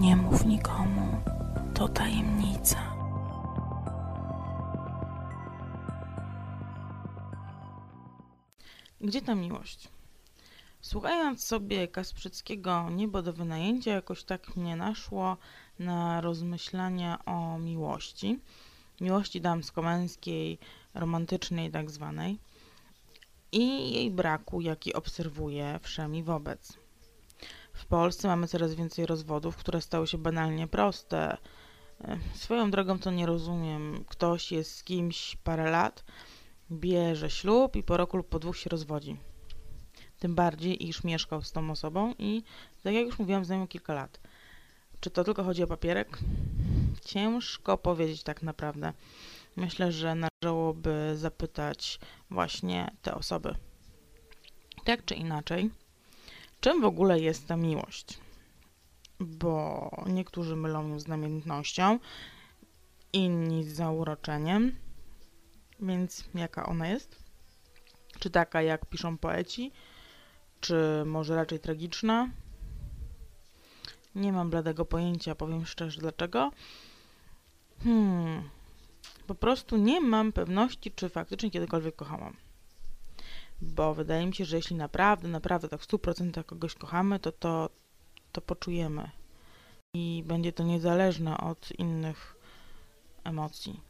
Nie mów nikomu, to tajemnica. Gdzie ta miłość? Słuchając sobie Kasprzyckiego Niebo do wynajęcia, jakoś tak mnie naszło na rozmyślania o miłości. Miłości damsko-męskiej, romantycznej tak zwanej i jej braku, jaki obserwuję wszemi wobec. W Polsce mamy coraz więcej rozwodów, które stały się banalnie proste. E, swoją drogą to nie rozumiem. Ktoś jest z kimś parę lat, bierze ślub i po roku lub po dwóch się rozwodzi. Tym bardziej, iż mieszkał z tą osobą i, tak jak już mówiłam, znają kilka lat. Czy to tylko chodzi o papierek? Ciężko powiedzieć tak naprawdę. Myślę, że należałoby zapytać właśnie te osoby. Tak czy inaczej, czym w ogóle jest ta miłość? Bo niektórzy mylą ją z namiętnością, inni z zauroczeniem. Więc jaka ona jest? Czy taka, jak piszą poeci? Czy może raczej tragiczna? Nie mam bladego pojęcia, powiem szczerze, dlaczego. Hmm, po prostu nie mam pewności, czy faktycznie kiedykolwiek kochałam. Bo wydaje mi się, że jeśli naprawdę, naprawdę tak w 100% kogoś kochamy, to to, to poczujemy. I będzie to niezależne od innych emocji.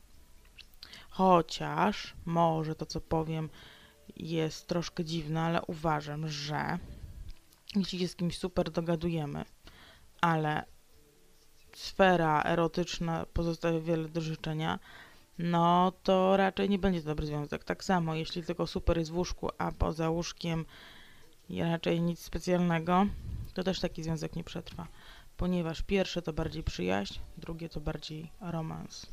Chociaż może to, co powiem, jest troszkę dziwne, ale uważam, że jeśli się z kimś super dogadujemy, ale sfera erotyczna pozostawia wiele do życzenia, no to raczej nie będzie to dobry związek. Tak samo, jeśli tylko super jest w łóżku, a poza łóżkiem raczej nic specjalnego, to też taki związek nie przetrwa, ponieważ pierwsze to bardziej przyjaźń, drugie to bardziej romans.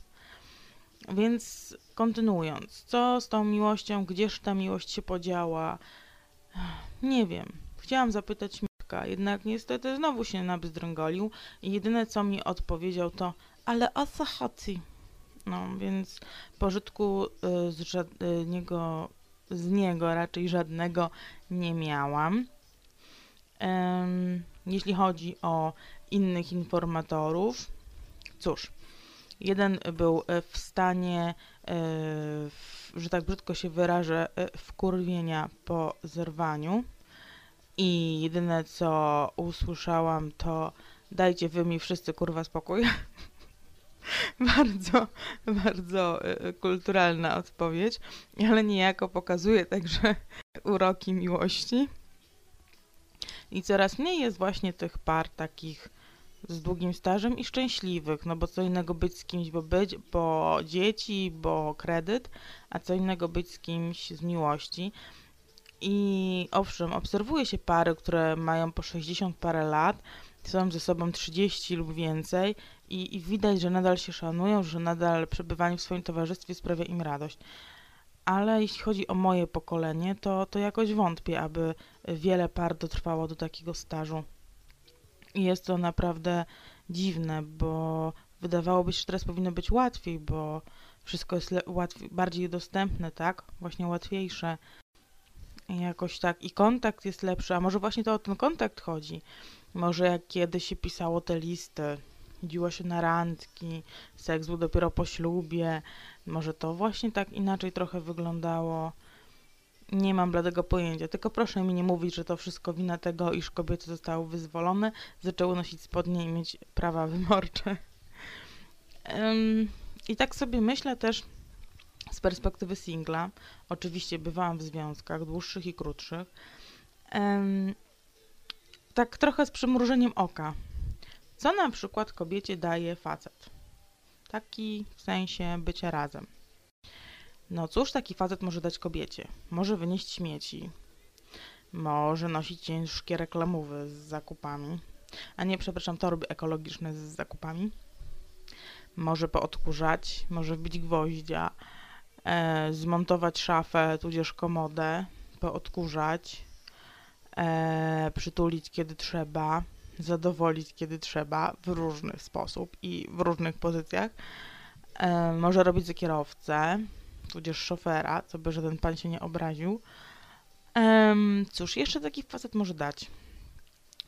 Więc kontynuując, co z tą miłością, gdzież ta miłość się podziała? Nie wiem. Chciałam zapytać Mitka, jednak niestety znowu się nabzdrągolił i jedyne co mi odpowiedział to ale o co chodzi? No, więc pożytku y, z, żadnego, z niego raczej żadnego nie miałam. Jeśli chodzi o innych informatorów, cóż, Jeden był e, w stanie, e, że tak brzydko się wyrażę, e, wkurwienia po zerwaniu. I jedyne co usłyszałam to dajcie wy mi wszyscy kurwa spokój. bardzo, bardzo kulturalna odpowiedź, ale niejako pokazuje także uroki miłości. I coraz mniej jest właśnie tych par takich z długim stażem i szczęśliwych, no bo co innego być z kimś, bo być, bo dzieci, bo kredyt, a co innego być z kimś z miłości. I owszem, obserwuje się pary, które mają po 60 parę lat, są ze sobą 30 lub więcej i, i widać, że nadal się szanują, że nadal przebywanie w swoim towarzystwie sprawia im radość. Ale jeśli chodzi o moje pokolenie, to, to jakoś wątpię, aby wiele par dotrwało do takiego stażu. I jest to naprawdę dziwne, bo wydawałoby się, że teraz powinno być łatwiej, bo wszystko jest łatwiej, bardziej dostępne, tak? Właśnie łatwiejsze. I jakoś tak. I kontakt jest lepszy, a może właśnie to o ten kontakt chodzi. Może jak kiedyś się pisało te listy, chodziło się na randki, seks był dopiero po ślubie, może to właśnie tak inaczej trochę wyglądało. Nie mam bladego pojęcia, tylko proszę mi nie mówić, że to wszystko wina tego, iż kobiety zostały wyzwolone, zaczęły nosić spodnie i mieć prawa wyborcze. I tak sobie myślę też z perspektywy singla. Oczywiście bywałam w związkach dłuższych i krótszych. Tak trochę z przymrużeniem oka. Co na przykład kobiecie daje facet? Taki w sensie bycia razem. No cóż taki facet może dać kobiecie? Może wynieść śmieci, może nosić ciężkie reklamowe z zakupami, a nie, przepraszam, torby ekologiczne z zakupami. Może poodkurzać, może wbić gwoździa, e, zmontować szafę, tudzież komodę, poodkurzać, e, przytulić kiedy trzeba, zadowolić kiedy trzeba w różny sposób i w różnych pozycjach. E, może robić za kierowcę, tudzież szofera, co by żaden pan się nie obraził. Um, cóż, jeszcze taki facet może dać.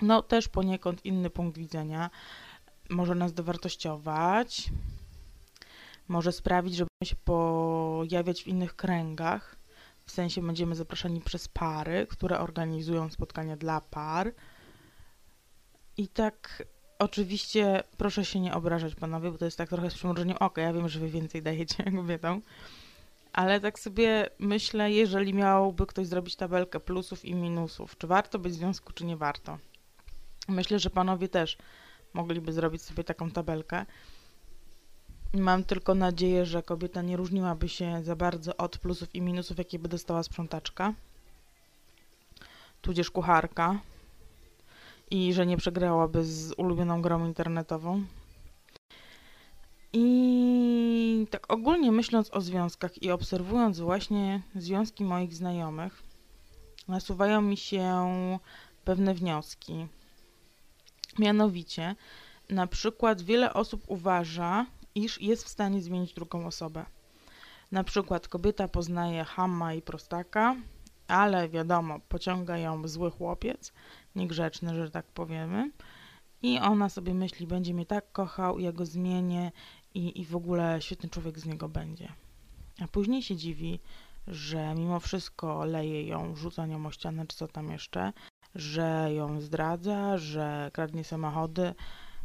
No, też poniekąd inny punkt widzenia. może nas dowartościować, może sprawić, że będziemy się pojawiać w innych kręgach. W sensie będziemy zapraszani przez pary, które organizują spotkania dla par. I tak oczywiście proszę się nie obrażać, panowie, bo to jest tak trochę z przymrużeniem oka. Ja wiem, że wy więcej dajecie kobietą. Ale tak sobie myślę, jeżeli miałby ktoś zrobić tabelkę plusów i minusów, czy warto być w związku, czy nie warto. Myślę, że panowie też mogliby zrobić sobie taką tabelkę. Mam tylko nadzieję, że kobieta nie różniłaby się za bardzo od plusów i minusów, jakie by dostała sprzątaczka, tudzież kucharka i że nie przegrałaby z ulubioną grą internetową. I tak ogólnie myśląc o związkach i obserwując właśnie związki moich znajomych, nasuwają mi się pewne wnioski. Mianowicie, na przykład wiele osób uważa, iż jest w stanie zmienić drugą osobę. Na przykład kobieta poznaje hamma i prostaka, ale wiadomo, pociąga ją zły chłopiec, niegrzeczny, że tak powiemy, i ona sobie myśli, będzie mnie tak kochał, ja go zmienię i, i w ogóle świetny człowiek z niego będzie. A później się dziwi, że mimo wszystko leje ją, rzuca nią o ścianę, czy co tam jeszcze, że ją zdradza, że kradnie samochody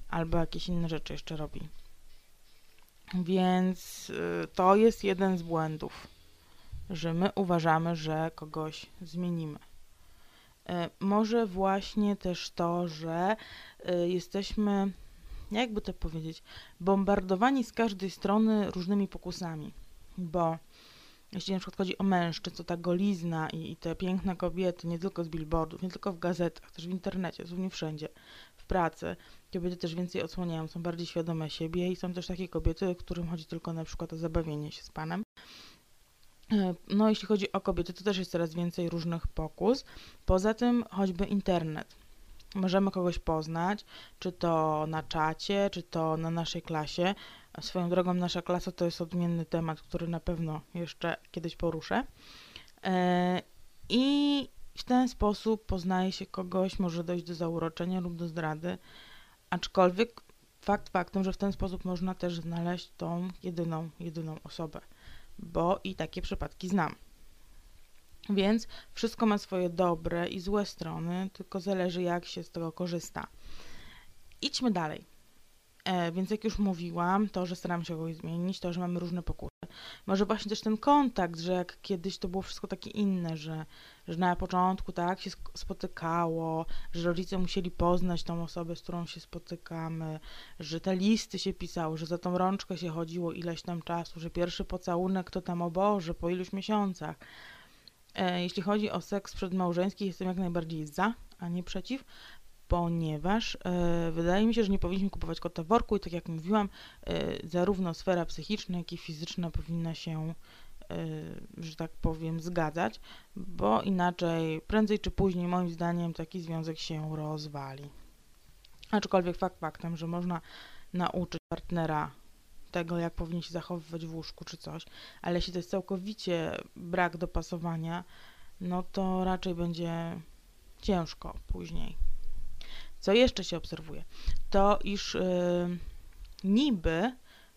albo jakieś inne rzeczy jeszcze robi. Więc y, to jest jeden z błędów, że my uważamy, że kogoś zmienimy. Y, może właśnie też to, że y, jesteśmy, jakby to powiedzieć, bombardowani z każdej strony różnymi pokusami, bo jeśli na przykład chodzi o mężczyzn, to ta golizna i, i, te piękne kobiety, nie tylko z billboardów, nie tylko w gazetach, też w internecie, zupełnie wszędzie, w pracy, kobiety też więcej odsłaniają, są bardziej świadome siebie i są też takie kobiety, którym chodzi tylko na przykład o zabawienie się z panem. No, jeśli chodzi o kobiety, to też jest coraz więcej różnych pokus. Poza tym choćby internet. Możemy kogoś poznać, czy to na czacie, czy to na naszej klasie. Swoją drogą, nasza klasa to jest odmienny temat, który na pewno jeszcze kiedyś poruszę. E, I w ten sposób poznaje się kogoś, może dojść do zauroczenia lub do zdrady, aczkolwiek fakt faktem, że w ten sposób można też znaleźć tą jedyną, jedyną osobę, bo i takie przypadki znam. Więc wszystko ma swoje dobre i złe strony, tylko zależy jak się z tego korzysta. Idźmy dalej. E, więc jak już mówiłam, to, że staram się go zmienić, to, że mamy różne pokusy. Może właśnie też ten kontakt, że jak kiedyś to było wszystko takie inne, że, że na początku tak się spotykało, że rodzice musieli poznać tą osobę, z którą się spotykamy, że te listy się pisały, że za tą rączkę się chodziło ileś tam czasu, że pierwszy pocałunek to tam o Boże, po iluś miesiącach. E, jeśli chodzi o seks przedmałżeński, jestem jak najbardziej za, a nie przeciw, ponieważ e, wydaje mi się, że nie powinniśmy kupować kota w worku i tak jak mówiłam, e, zarówno sfera psychiczna, jak i fizyczna powinna się, e, że tak powiem, zgadzać, bo inaczej prędzej czy później moim zdaniem taki związek się rozwali. Aczkolwiek fakt faktem, że można nauczyć partnera tego, jak powinien się zachowywać w łóżku czy coś, ale jeśli to jest całkowicie brak dopasowania, no to raczej będzie ciężko później. Co jeszcze się obserwuje? To iż yy, niby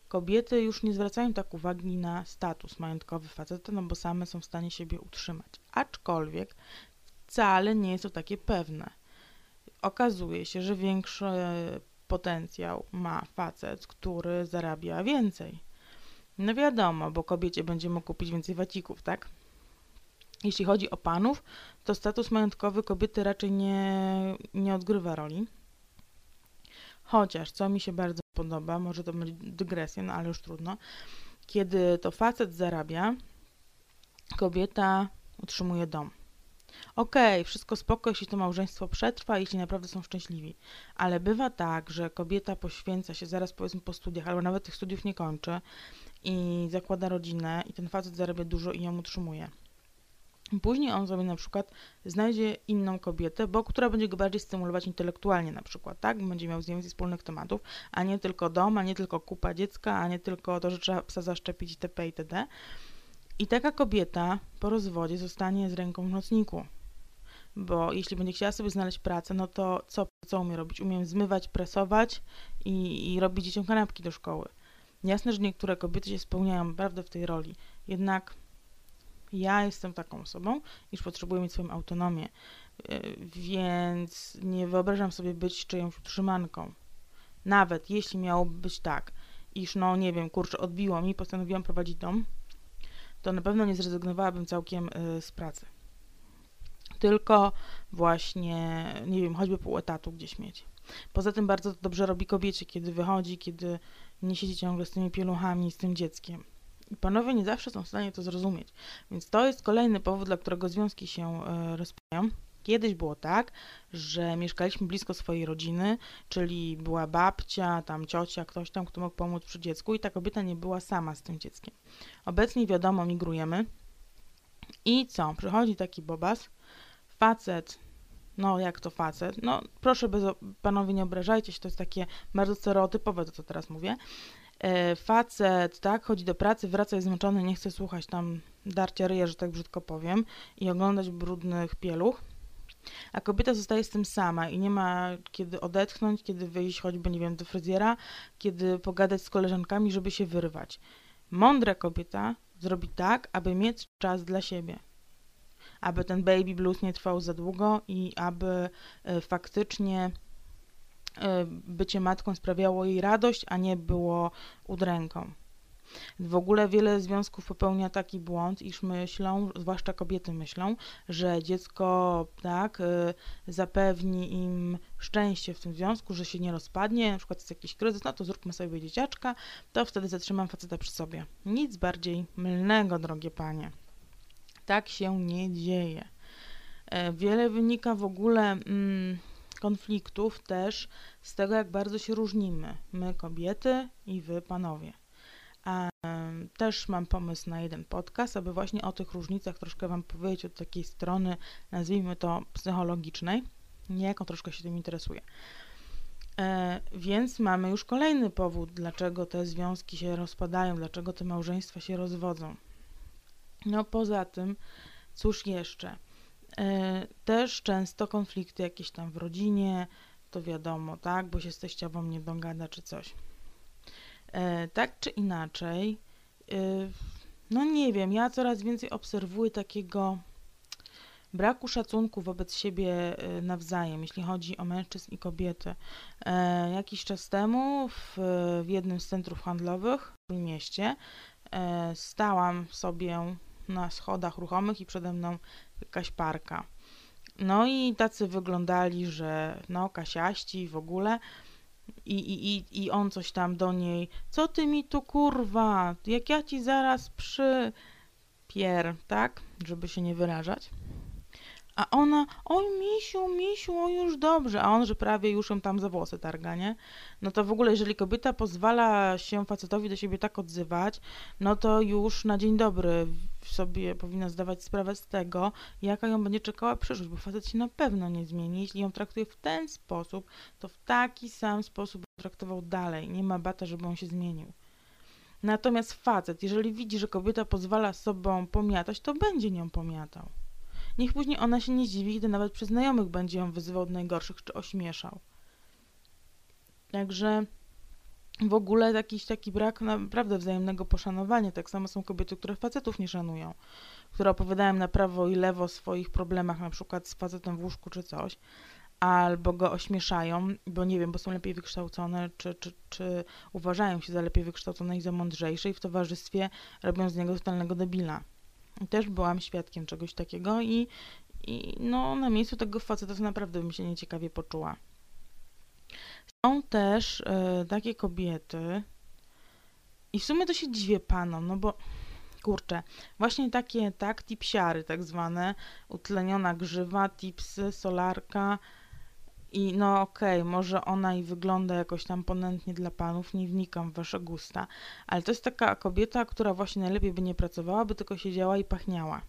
kobiety już nie zwracają tak uwagi na status majątkowy faceta, no bo same są w stanie siebie utrzymać. Aczkolwiek wcale nie jest to takie pewne. Okazuje się, że większy potencjał ma facet, który zarabia więcej. No wiadomo, bo kobiecie będzie mógł kupić więcej wacików, tak? Jeśli chodzi o panów, to status majątkowy kobiety raczej nie, nie odgrywa roli. Chociaż, co mi się bardzo podoba, może to będzie dygresja, no ale już trudno, kiedy to facet zarabia, kobieta utrzymuje dom. Okej, okay, wszystko spoko, jeśli to małżeństwo przetrwa, jeśli naprawdę są szczęśliwi. Ale bywa tak, że kobieta poświęca się zaraz powiedzmy po studiach, albo nawet tych studiów nie kończy i zakłada rodzinę i ten facet zarabia dużo i ją utrzymuje. Później on sobie na przykład znajdzie inną kobietę, bo która będzie go bardziej stymulować intelektualnie na przykład, tak? Będzie miał z nią wspólnych tematów, a nie tylko dom, a nie tylko kupa dziecka, a nie tylko to, że trzeba psa zaszczepić itp. itd. I taka kobieta po rozwodzie zostanie z ręką w nocniku. Bo jeśli będzie chciała sobie znaleźć pracę, no to co co umiem robić? Umiem zmywać, presować i, i robić dzieciom kanapki do szkoły. Jasne, że niektóre kobiety się spełniają naprawdę w tej roli, jednak ja jestem taką osobą, iż potrzebuję mieć swoją autonomię, e, więc nie wyobrażam sobie być czyjąś utrzymanką. Nawet jeśli miałoby być tak, iż no nie wiem, kurczę, odbiło mi, postanowiłam prowadzić dom, to na pewno nie zrezygnowałabym całkiem y, z pracy. Tylko właśnie, nie wiem, choćby pół etatu gdzieś mieć. Poza tym bardzo dobrze robi kobiecie, kiedy wychodzi, kiedy nie siedzi ciągle z tymi pieluchami, z tym dzieckiem. Panowie nie zawsze są w stanie to zrozumieć. Więc to jest kolejny powód, dla którego związki się y, rozpają. Kiedyś było tak, że mieszkaliśmy blisko swojej rodziny, czyli była babcia, tam ciocia, ktoś tam, kto mógł pomóc przy dziecku i ta kobieta nie była sama z tym dzieckiem. Obecnie wiadomo, migrujemy i co? Przychodzi taki bobas, facet, no jak to facet, no proszę bez, panowie nie obrażajcie się, to jest takie bardzo stereotypowe to, co teraz mówię. E, facet, tak, chodzi do pracy, wraca jest zmęczony, nie chce słuchać tam darcia ryja, że tak brzydko powiem, i oglądać brudnych pieluch a kobieta zostaje z tym sama i nie ma kiedy odetchnąć, kiedy wyjść choćby, nie wiem, do fryzjera, kiedy pogadać z koleżankami, żeby się wyrwać. Mądra kobieta zrobi tak, aby mieć czas dla siebie. Aby ten baby blues nie trwał za długo i aby y, faktycznie bycie matką sprawiało jej radość, a nie było udręką. W ogóle wiele związków popełnia taki błąd, iż myślą, zwłaszcza kobiety myślą, że dziecko tak y, zapewni im szczęście w tym związku, że się nie rozpadnie, na przykład jest jakiś kryzys, no to zróbmy sobie dzieciaczka, to wtedy zatrzymam faceta przy sobie. Nic bardziej mylnego, drogie panie. Tak się nie dzieje. E, wiele wynika w ogóle mm, konfliktów też z tego, jak bardzo się różnimy. My kobiety i wy panowie. A też mam pomysł na jeden podcast, aby właśnie o tych różnicach troszkę Wam powiedzieć od takiej strony, nazwijmy to psychologicznej. Niejako troszkę się tym interesuję. E, więc mamy już kolejny powód, dlaczego te związki się rozpadają, dlaczego te małżeństwa się rozwodzą. No poza tym, cóż jeszcze? E, też często konflikty jakieś tam w rodzinie, to wiadomo, tak, bo się z teściową nie dogada czy coś. E, tak czy inaczej, e, no nie wiem, ja coraz więcej obserwuję takiego braku szacunku wobec siebie nawzajem, jeśli chodzi o mężczyzn i kobiety. Jakiś czas temu w, w jednym z centrów handlowych w mieście stałam sobie na schodach ruchomych i przede mną jakaś parka. No i tacy wyglądali, że no kasiaści w ogóle, i, i, i, I on coś tam do niej, co ty mi tu kurwa, jak ja ci zaraz przy pier, tak, żeby się nie wyrażać. A ona, oj misiu, misiu, oj już dobrze, a on, że prawie już ją tam za włosy targa, nie? No to w ogóle, jeżeli kobieta pozwala się facetowi do siebie tak odzywać, no to już na dzień dobry sobie powinna zdawać sprawę z tego, jaka ją będzie czekała przyszłość, bo facet się na pewno nie zmieni. Jeśli ją traktuje w ten sposób, to w taki sam sposób traktował dalej. Nie ma bata, żeby on się zmienił. Natomiast facet, jeżeli widzi, że kobieta pozwala sobą pomiatać, to będzie nią pomiatał. Niech później ona się nie dziwi, gdy nawet przy znajomych będzie ją wyzywał od najgorszych czy ośmieszał. Także w ogóle jakiś taki brak naprawdę wzajemnego poszanowania. Tak samo są kobiety, które facetów nie szanują, które opowiadają na prawo i lewo o swoich problemach, na przykład z facetem w łóżku czy coś, albo go ośmieszają, bo nie wiem, bo są lepiej wykształcone, czy, czy, czy uważają się za lepiej wykształcone i za mądrzejsze i w towarzystwie robią z niego totalnego debila. Też byłam świadkiem czegoś takiego i, i no, na miejscu tego faceta to naprawdę bym się nieciekawie poczuła. Są też y, takie kobiety i w sumie to się dziwię panom, no bo kurczę, właśnie takie, tak, tipsiary tak zwane, utleniona grzywa, tipsy, solarka i no okej, okay, może ona i wygląda jakoś tam ponętnie dla panów, nie wnikam w wasze gusta, ale to jest taka kobieta, która właśnie najlepiej by nie pracowała, by tylko siedziała i pachniała.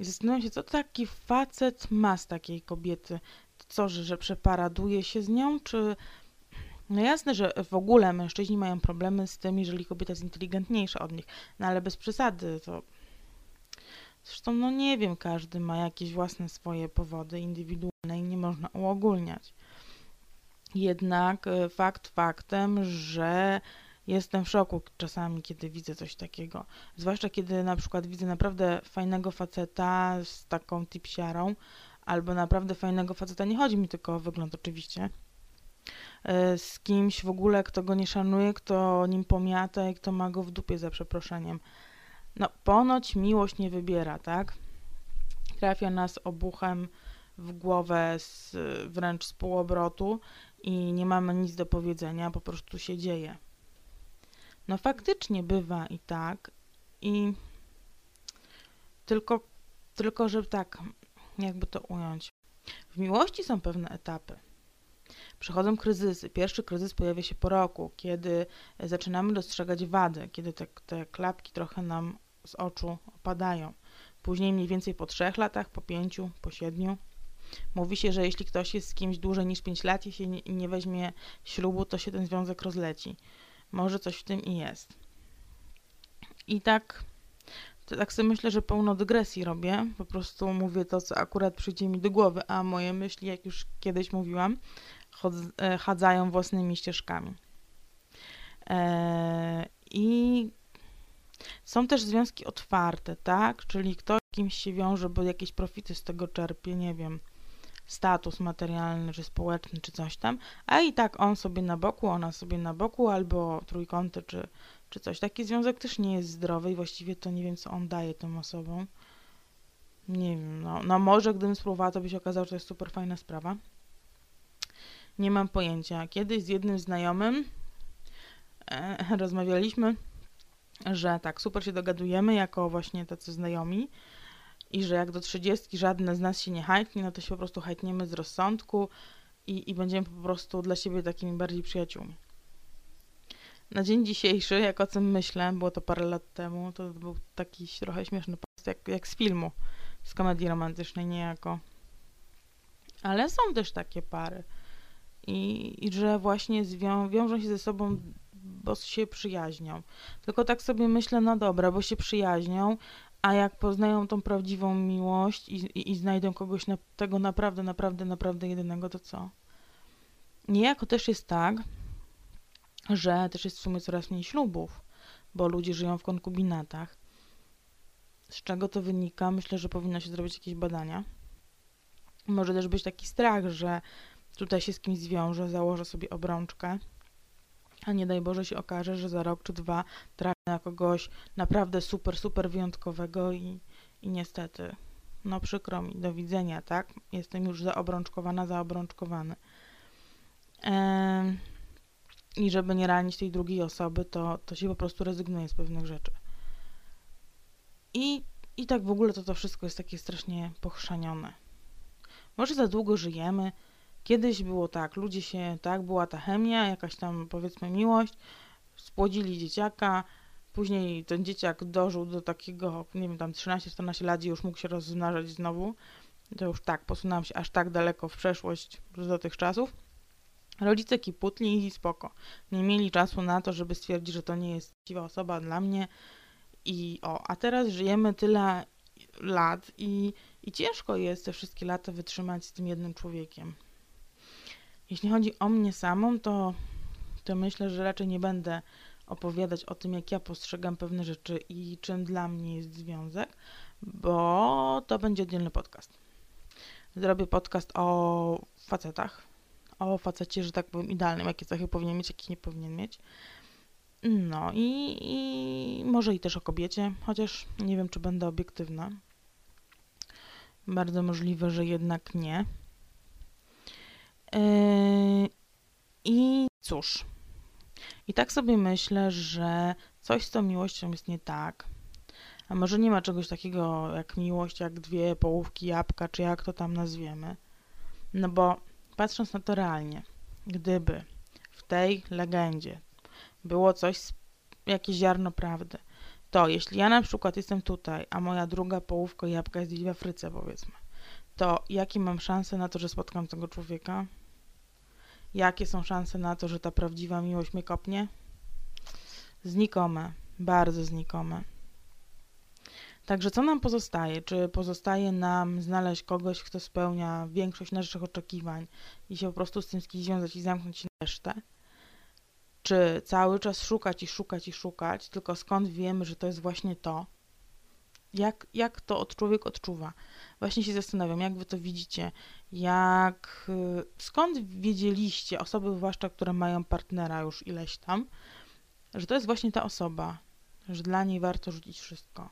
I zastanawiam się, co taki facet ma z takiej kobiety. Co, że, że przeparaduje się z nią, czy... No jasne, że w ogóle mężczyźni mają problemy z tym, jeżeli kobieta jest inteligentniejsza od nich, no ale bez przesady, to Zresztą, no nie wiem, każdy ma jakieś własne swoje powody indywidualne i nie można uogólniać. Jednak e, fakt faktem, że jestem w szoku czasami, kiedy widzę coś takiego. Zwłaszcza kiedy na przykład widzę naprawdę fajnego faceta z taką tipsiarą, albo naprawdę fajnego faceta, nie chodzi mi tylko o wygląd oczywiście, e, z kimś w ogóle, kto go nie szanuje, kto nim pomiata i kto ma go w dupie za przeproszeniem. No, ponoć miłość nie wybiera, tak? Trafia nas obuchem w głowę z, wręcz z półobrotu i nie mamy nic do powiedzenia, po prostu się dzieje. No faktycznie bywa i tak, i tylko, tylko że tak, jakby to ująć. W miłości są pewne etapy. Przychodzą kryzysy. Pierwszy kryzys pojawia się po roku, kiedy zaczynamy dostrzegać wady, kiedy te, te klapki trochę nam z oczu opadają. Później mniej więcej po trzech latach, po pięciu, po siedmiu. Mówi się, że jeśli ktoś jest z kimś dłużej niż pięć lat i się nie, weźmie ślubu, to się ten związek rozleci. Może coś w tym i jest. I tak, tak sobie myślę, że pełno dygresji robię. Po prostu mówię to, co akurat przyjdzie mi do głowy, a moje myśli, jak już kiedyś mówiłam, e, chadzają własnymi ścieżkami. Eee, I są też związki otwarte, tak? Czyli ktoś kimś się wiąże, bo jakieś profity z tego czerpie, nie wiem, status materialny, czy społeczny, czy coś tam, a i tak on sobie na boku, ona sobie na boku, albo trójkąty, czy, czy coś. Taki związek też nie jest zdrowy i właściwie to nie wiem, co on daje tym osobom. Nie wiem, no, no może gdybym spróbowała, to by się okazało, że to jest super fajna sprawa. Nie mam pojęcia. Kiedyś z jednym znajomym e, rozmawialiśmy, że tak, super się dogadujemy jako właśnie tacy znajomi, i że jak do trzydziestki żadne z nas się nie hajtnie, no to się po prostu hajtniemy z rozsądku i, i będziemy po prostu dla siebie takimi bardziej przyjaciółmi. Na dzień dzisiejszy, jak o tym myślę, było to parę lat temu, to był taki trochę śmieszny post, jak, jak z filmu, z komedii romantycznej niejako. Ale są też takie pary. I, i że właśnie zwią, wiążą się ze sobą, bo się przyjaźnią. Tylko tak sobie myślę, no dobra, bo się przyjaźnią, a jak poznają tą prawdziwą miłość i, i, i znajdą kogoś na, tego naprawdę, naprawdę, naprawdę jedynego, to co? Niejako też jest tak, że też jest w sumie coraz mniej ślubów, bo ludzie żyją w konkubinatach. Z czego to wynika? Myślę, że powinno się zrobić jakieś badania. Może też być taki strach, że tutaj się z kimś zwiąże, założę sobie obrączkę a nie daj Boże się okaże, że za rok czy dwa trafię na kogoś naprawdę super, super wyjątkowego i, i niestety, no przykro mi, do widzenia, tak? Jestem już zaobrączkowana, zaobrączkowany. Ehm, I żeby nie ranić tej drugiej osoby, to, to się po prostu rezygnuje z pewnych rzeczy. I, I tak w ogóle to to wszystko jest takie strasznie pochrzanione. Może za długo żyjemy, Kiedyś było tak, ludzie się, tak, była ta chemia, jakaś tam powiedzmy miłość, spłodzili dzieciaka, później ten dzieciak dożył do takiego, nie wiem, tam 13-14 lat i już mógł się rozmnażać znowu. To już tak, posunęłam się aż tak daleko w przeszłość do tych czasów. Rodzice kiputli i spoko. Nie mieli czasu na to, żeby stwierdzić, że to nie jest właściwa osoba dla mnie. I o, a teraz żyjemy tyle lat i, i ciężko jest te wszystkie lata wytrzymać z tym jednym człowiekiem. Jeśli chodzi o mnie samą, to, to myślę, że raczej nie będę opowiadać o tym, jak ja postrzegam pewne rzeczy i czym dla mnie jest związek, bo to będzie oddzielny podcast. Zrobię podcast o facetach, o facecie, że tak powiem, idealnym, jakie cechy powinien mieć, jakie nie powinien mieć. No i, i może i też o kobiecie, chociaż nie wiem, czy będę obiektywna. Bardzo możliwe, że jednak nie. Yy, I cóż, i tak sobie myślę, że coś z tą miłością jest nie tak. A może nie ma czegoś takiego jak miłość, jak dwie połówki jabłka, czy jak to tam nazwiemy. No bo patrząc na to realnie, gdyby w tej legendzie było coś, jakieś ziarno prawdy, to jeśli ja na przykład jestem tutaj, a moja druga połówka jabłka jest gdzieś w Afryce, powiedzmy, to jakie mam szanse na to, że spotkam tego człowieka? Jakie są szanse na to, że ta prawdziwa miłość mnie kopnie? Znikome, bardzo znikome. Także co nam pozostaje? Czy pozostaje nam znaleźć kogoś, kto spełnia większość naszych oczekiwań i się po prostu z tym z kimś związać i zamknąć resztę? Czy cały czas szukać i szukać i szukać, tylko skąd wiemy, że to jest właśnie to? Jak, jak to od człowiek odczuwa? Właśnie się zastanawiam, jak wy to widzicie, jak y, skąd wiedzieliście, osoby zwłaszcza, które mają partnera już ileś tam, że to jest właśnie ta osoba, że dla niej warto rzucić wszystko.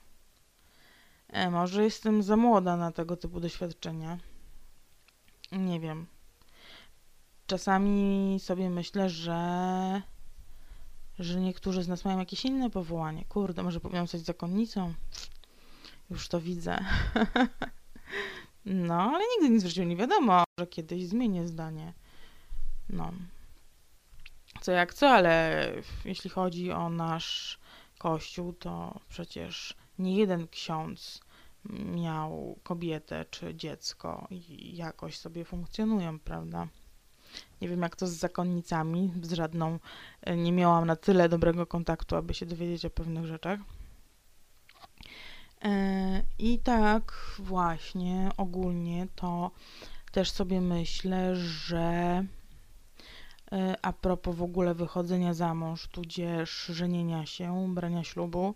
E, może jestem za młoda na tego typu doświadczenia. Nie wiem. Czasami sobie myślę, że że niektórzy z nas mają jakieś inne powołanie. Kurde, może powinnam zostać zakonnicą? Już to widzę. no, ale nigdy nic w życiu nie wiadomo, że kiedyś zmienię zdanie. No. Co jak co, ale jeśli chodzi o nasz kościół, to przecież nie jeden ksiądz miał kobietę czy dziecko i jakoś sobie funkcjonują, prawda? Nie wiem, jak to z zakonnicami, z żadną e, nie miałam na tyle dobrego kontaktu, aby się dowiedzieć o pewnych rzeczach. E, I tak właśnie ogólnie to też sobie myślę, że e, a propos w ogóle wychodzenia za mąż, tudzież żenienia się, brania ślubu,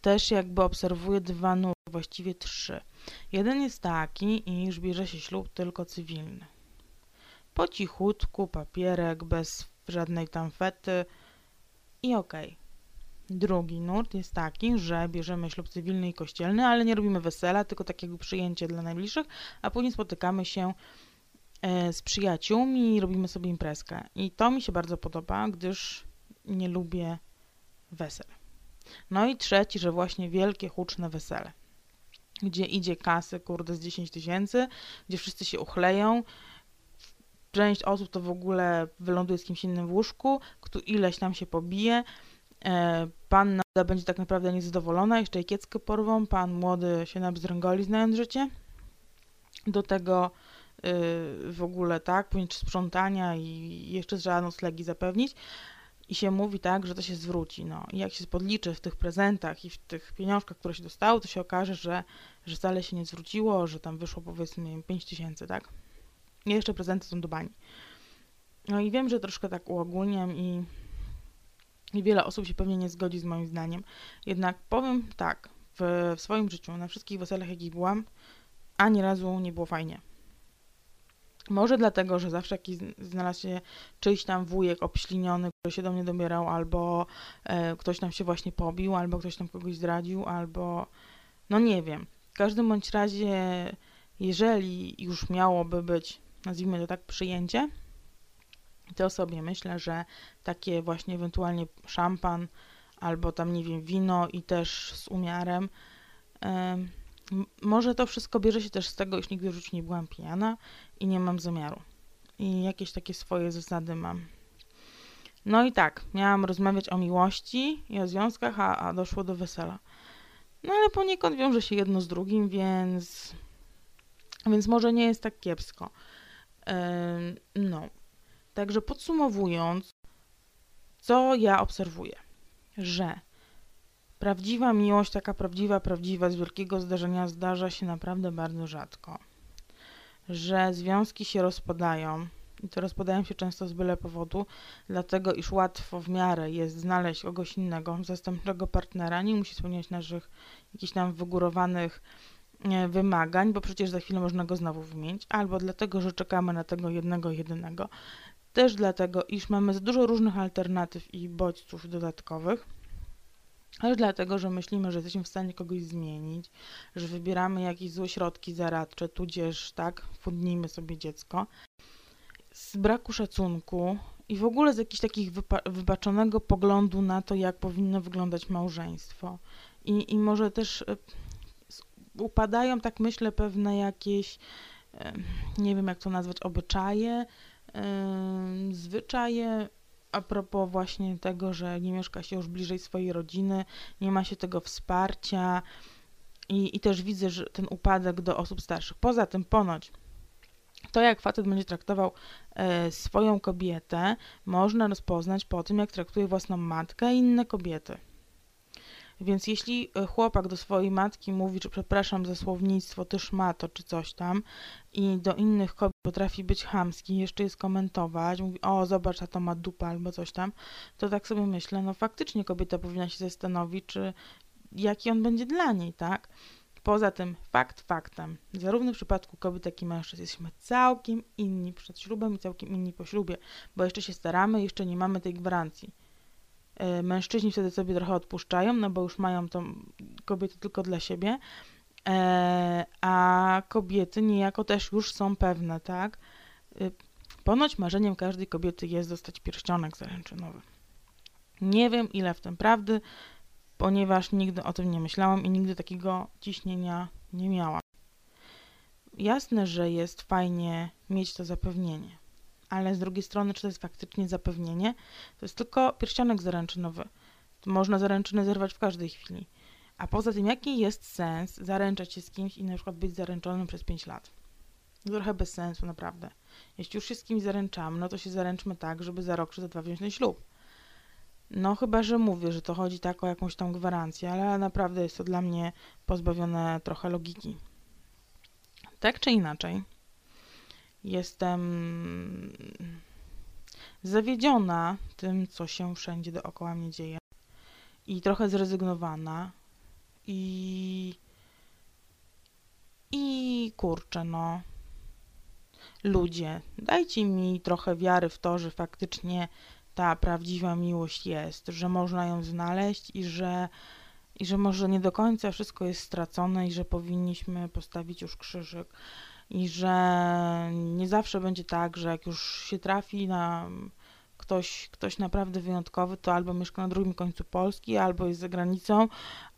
też jakby obserwuję dwa nurty, właściwie trzy. Jeden jest taki, iż bierze się ślub tylko cywilny. Po cichutku, papierek, bez żadnej tam fety i okej. Okay. Drugi nurt jest taki, że bierzemy ślub cywilny i kościelny, ale nie robimy wesela, tylko takiego przyjęcie dla najbliższych, a później spotykamy się e, z przyjaciółmi i robimy sobie imprezkę. I to mi się bardzo podoba, gdyż nie lubię wesel. No i trzeci, że właśnie wielkie, huczne wesele, gdzie idzie kasy, kurde, z 10 tysięcy, gdzie wszyscy się uchleją, część osób to w ogóle wyląduje z kimś innym w łóżku, kto ileś tam się pobije, e, pan będzie tak naprawdę niezadowolona, jeszcze i kieckę porwą, pan młody się nabzdręgoli znając życie. Do tego y, w ogóle tak, poniecz sprzątania i jeszcze trzeba noclegi zapewnić. I się mówi tak, że to się zwróci. No. I jak się podliczy w tych prezentach i w tych pieniążkach, które się dostało, to się okaże, że, że wcale się nie zwróciło, że tam wyszło powiedzmy 5 tysięcy, tak? I jeszcze prezenty są do bani. No i wiem, że troszkę tak uogólniam i, i wiele osób się pewnie nie zgodzi z moim zdaniem. Jednak powiem tak, w, w swoim życiu, na wszystkich weselach, jakich byłam, ani razu nie było fajnie. Może dlatego, że zawsze jakiś znalazł się czyjś tam wujek obśliniony, który się do mnie dobierał, albo e, ktoś tam się właśnie pobił, albo ktoś tam kogoś zdradził, albo no nie wiem. W każdym bądź razie, jeżeli już miałoby być, nazwijmy to tak, przyjęcie, to sobie myślę, że takie właśnie ewentualnie szampan, albo tam, nie wiem, wino i też z umiarem, może to wszystko bierze się też z tego, iż nigdy życiu nie byłam pijana i nie mam zamiaru. I jakieś takie swoje zasady mam. No i tak, miałam rozmawiać o miłości i o związkach, a, a doszło do wesela. No ale poniekąd wiąże się jedno z drugim, więc, więc może nie jest tak kiepsko. Yy, no. Także podsumowując, co ja obserwuję? Że Prawdziwa miłość, taka prawdziwa, prawdziwa, z wielkiego zdarzenia zdarza się naprawdę bardzo rzadko. Że związki się rozpadają i to rozpadają się często z byle powodu, dlatego iż łatwo w miarę jest znaleźć kogoś innego, zastępczego partnera, nie musi spełniać naszych jakichś tam wygórowanych e, wymagań, bo przecież za chwilę można go znowu wymienić, albo dlatego, że czekamy na tego jednego, jedynego, też dlatego, iż mamy za dużo różnych alternatyw i bodźców dodatkowych, ale dlatego, że myślimy, że jesteśmy w stanie kogoś zmienić, że wybieramy jakieś złe środki zaradcze, tudzież tak, fundnijmy sobie dziecko. Z braku szacunku i w ogóle z jakichś takich wybaczonego poglądu na to, jak powinno wyglądać małżeństwo. I, i może też e, upadają, tak myślę, pewne jakieś, e, nie wiem jak to nazwać, obyczaje, zwyczaje, a propos właśnie tego, że nie mieszka się już bliżej swojej rodziny, nie ma się tego wsparcia i, i też widzę, że ten upadek do osób starszych. Poza tym ponoć to, jak facet będzie traktował e, swoją kobietę, można rozpoznać po tym, jak traktuje własną matkę i inne kobiety. Więc jeśli e, chłopak do swojej matki mówi, że przepraszam za słownictwo, ty szmato, czy coś tam, i do innych kobiet potrafi być chamski, jeszcze jest komentować, mówi, o zobacz, a to ma dupa albo coś tam, to tak sobie myślę, no faktycznie kobieta powinna się zastanowić, czy jaki on będzie dla niej, tak? Poza tym, fakt faktem, zarówno w przypadku kobiet, jak i mężczyzn jesteśmy całkiem inni przed ślubem i całkiem inni po ślubie, bo jeszcze się staramy, jeszcze nie mamy tej gwarancji. E, mężczyźni wtedy sobie trochę odpuszczają, no bo już mają tą kobietę tylko dla siebie, e, a kobiety niejako też już są pewne, tak? E, ponoć marzeniem każdej kobiety jest dostać pierścionek zaręczynowy. Nie wiem, ile w tym prawdy, ponieważ nigdy o tym nie myślałam i nigdy takiego ciśnienia nie miałam. Jasne, że jest fajnie mieć to zapewnienie, ale z drugiej strony, czy to jest faktycznie zapewnienie? To jest tylko pierścionek zaręczynowy. Można zaręczyny zerwać w każdej chwili. A poza tym, jaki jest sens zaręczać się z kimś i na przykład być zaręczonym przez 5 lat? Trochę bez sensu, naprawdę. Jeśli już się z kimś zaręczamy, no to się zaręczmy tak, żeby za rok czy za dwa wziąć ten ślub. No chyba, że mówię, że to chodzi tak o jakąś tam gwarancję, ale naprawdę jest to dla mnie pozbawione trochę logiki. Tak czy inaczej, jestem zawiedziona tym, co się wszędzie dookoła mnie dzieje. I trochę zrezygnowana. I i kurczę, no. Ludzie, dajcie mi trochę wiary w to, że faktycznie ta prawdziwa miłość jest, że można ją znaleźć i że, i że może nie do końca wszystko jest stracone i że powinniśmy postawić już krzyżyk i że nie zawsze będzie tak, że jak już się trafi na ktoś, ktoś naprawdę wyjątkowy, to albo mieszka na drugim końcu Polski, albo jest za granicą,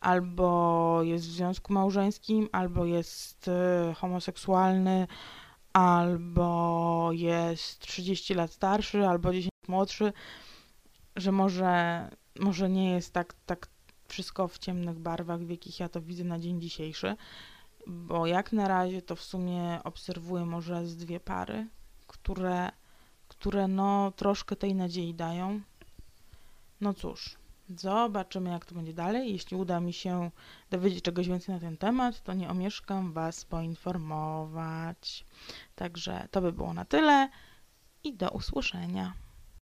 albo jest w związku małżeńskim, albo jest y, homoseksualny, albo jest 30 lat starszy, albo 10 młodszy, że może, może nie jest tak, tak wszystko w ciemnych barwach, w jakich ja to widzę na dzień dzisiejszy, bo jak na razie to w sumie obserwuję może z dwie pary, które, które no troszkę tej nadziei dają. No cóż, zobaczymy jak to będzie dalej. Jeśli uda mi się dowiedzieć czegoś więcej na ten temat, to nie omieszkam Was poinformować. Także to by było na tyle i do usłyszenia.